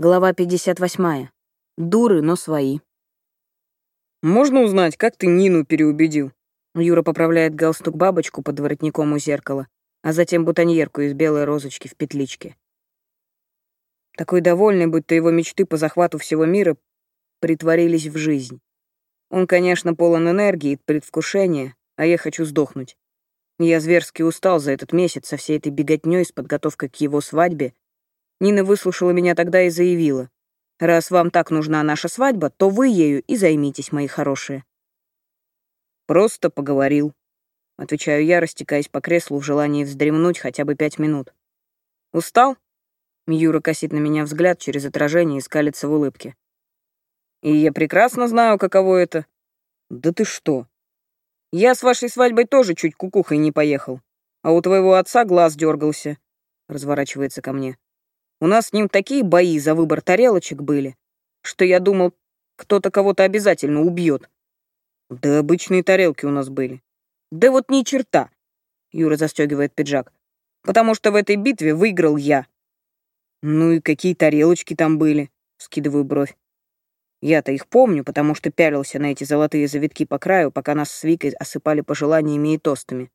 Глава 58. Дуры, но свои. «Можно узнать, как ты Нину переубедил?» Юра поправляет галстук-бабочку под воротником у зеркала, а затем бутоньерку из белой розочки в петличке. Такой довольный, будто его мечты по захвату всего мира притворились в жизнь. Он, конечно, полон энергии и предвкушения, а я хочу сдохнуть. Я зверски устал за этот месяц со всей этой беготней с подготовкой к его свадьбе. Нина выслушала меня тогда и заявила. «Раз вам так нужна наша свадьба, то вы ею и займитесь, мои хорошие». «Просто поговорил», — отвечаю я, растекаясь по креслу в желании вздремнуть хотя бы пять минут. «Устал?» Юра косит на меня взгляд через отражение и скалится в улыбке. «И я прекрасно знаю, каково это». «Да ты что?» Я с вашей свадьбой тоже чуть кукухой не поехал. А у твоего отца глаз дергался. Разворачивается ко мне. У нас с ним такие бои за выбор тарелочек были, что я думал, кто-то кого-то обязательно убьет. Да обычные тарелки у нас были. Да вот ни черта. Юра застегивает пиджак. Потому что в этой битве выиграл я. Ну и какие тарелочки там были? Скидываю бровь. Я-то их помню, потому что пялился на эти золотые завитки по краю, пока нас с Викой осыпали пожеланиями и тостами.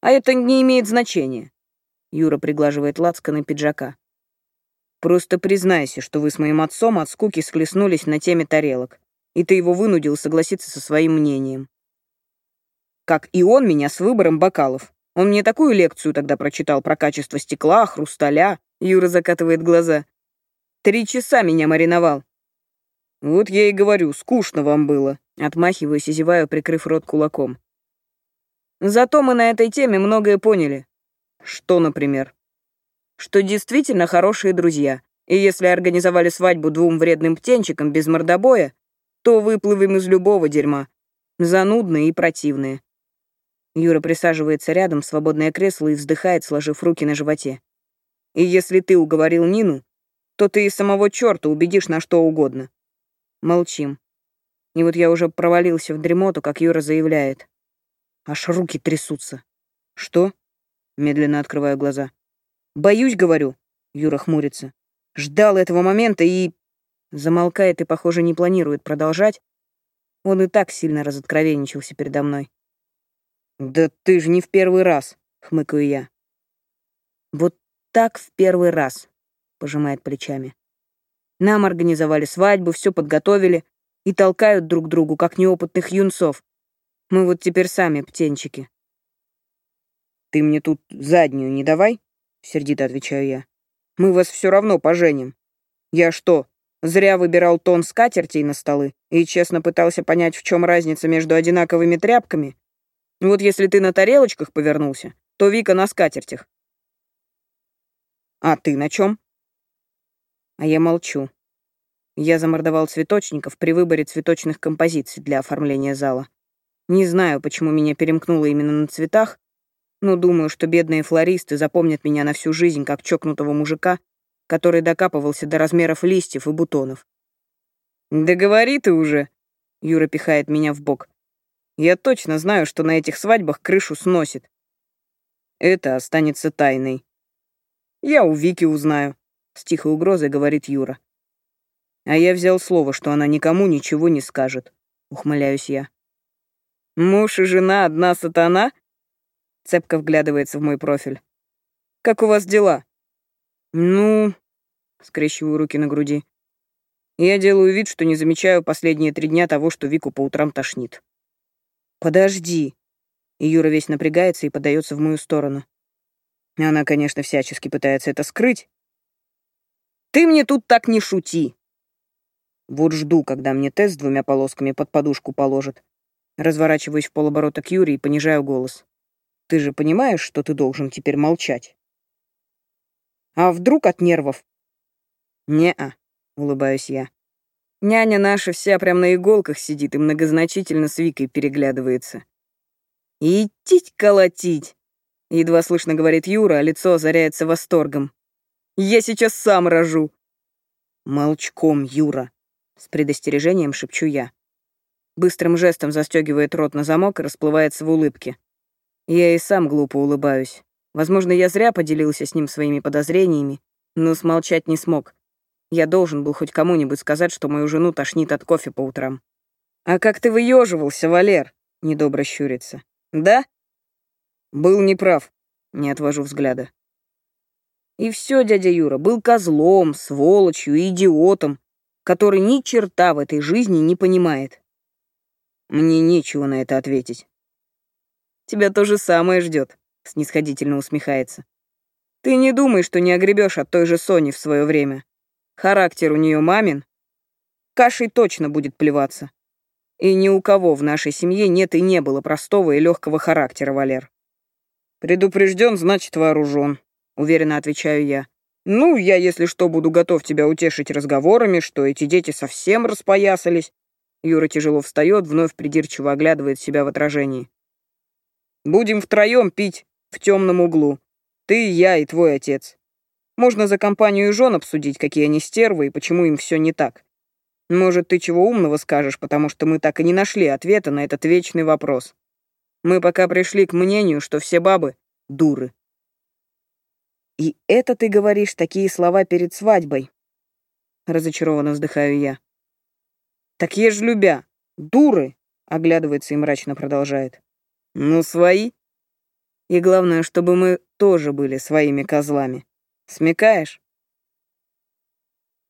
А это не имеет значения. Юра приглаживает лацканы пиджака. Просто признайся, что вы с моим отцом от скуки схлестнулись на теме тарелок, и ты его вынудил согласиться со своим мнением. Как и он меня с выбором бокалов. Он мне такую лекцию тогда прочитал про качество стекла, хрусталя. Юра закатывает глаза. Три часа меня мариновал, «Вот я и говорю, скучно вам было», — отмахиваюсь и зеваю, прикрыв рот кулаком. «Зато мы на этой теме многое поняли». «Что, например?» «Что действительно хорошие друзья, и если организовали свадьбу двум вредным птенчикам без мордобоя, то выплывем из любого дерьма. Занудные и противные». Юра присаживается рядом свободное кресло и вздыхает, сложив руки на животе. «И если ты уговорил Нину, то ты и самого черта убедишь на что угодно. Молчим. И вот я уже провалился в дремоту, как Юра заявляет. Аж руки трясутся. Что? Медленно открываю глаза. Боюсь, говорю. Юра хмурится. Ждал этого момента и... Замолкает и, похоже, не планирует продолжать. Он и так сильно разоткровенничался передо мной. «Да ты же не в первый раз», — хмыкаю я. «Вот так в первый раз», — пожимает плечами. Нам организовали свадьбу, все подготовили и толкают друг другу, как неопытных юнцов. Мы вот теперь сами птенчики. «Ты мне тут заднюю не давай», — сердито отвечаю я. «Мы вас все равно поженим. Я что, зря выбирал тон скатертей на столы и честно пытался понять, в чем разница между одинаковыми тряпками? Вот если ты на тарелочках повернулся, то Вика на скатертях. А ты на чем? А я молчу. Я замордовал цветочников при выборе цветочных композиций для оформления зала. Не знаю, почему меня перемкнуло именно на цветах, но думаю, что бедные флористы запомнят меня на всю жизнь как чокнутого мужика, который докапывался до размеров листьев и бутонов. «Да говори ты уже!» — Юра пихает меня в бок. «Я точно знаю, что на этих свадьбах крышу сносит. Это останется тайной. Я у Вики узнаю. С тихой угрозой говорит Юра. А я взял слово, что она никому ничего не скажет. Ухмыляюсь я. Муж и жена одна сатана? Цепко вглядывается в мой профиль. Как у вас дела? Ну, скрещиваю руки на груди. Я делаю вид, что не замечаю последние три дня того, что Вику по утрам тошнит. Подожди. И Юра весь напрягается и подается в мою сторону. Она, конечно, всячески пытается это скрыть, ты мне тут так не шути. Вот жду, когда мне тест с двумя полосками под подушку положат. Разворачиваюсь в полоборота к Юре и понижаю голос. Ты же понимаешь, что ты должен теперь молчать? А вдруг от нервов? Не-а, улыбаюсь я. Няня наша вся прям на иголках сидит и многозначительно с Викой переглядывается. «Идтить колотить!» Едва слышно говорит Юра, а лицо озаряется восторгом. Я сейчас сам рожу!» «Молчком, Юра!» — с предостережением шепчу я. Быстрым жестом застегивает рот на замок и расплывается в улыбке. Я и сам глупо улыбаюсь. Возможно, я зря поделился с ним своими подозрениями, но смолчать не смог. Я должен был хоть кому-нибудь сказать, что мою жену тошнит от кофе по утрам. «А как ты выеживался, Валер?» — недобро щурится. «Да?» «Был неправ», — не отвожу взгляда. И все, дядя Юра, был козлом, сволочью идиотом, который ни черта в этой жизни не понимает. Мне нечего на это ответить. Тебя то же самое ждет, снисходительно усмехается. Ты не думай, что не огребешь от той же Сони в свое время. Характер у нее мамин. Кашей точно будет плеваться. И ни у кого в нашей семье нет и не было простого и легкого характера, Валер. Предупрежден, значит вооружен, уверенно отвечаю я. Ну, я, если что, буду готов тебя утешить разговорами, что эти дети совсем распоясались. Юра тяжело встает, вновь придирчиво оглядывает себя в отражении. Будем втроем пить в темном углу. Ты, я и твой отец. Можно за компанию жен обсудить, какие они стервы и почему им все не так. Может, ты чего умного скажешь, потому что мы так и не нашли ответа на этот вечный вопрос. Мы пока пришли к мнению, что все бабы — дуры. И это ты говоришь такие слова перед свадьбой? Разочарованно вздыхаю я. Так ешь любя. Дуры, оглядывается и мрачно продолжает. Ну, свои. И главное, чтобы мы тоже были своими козлами. Смекаешь?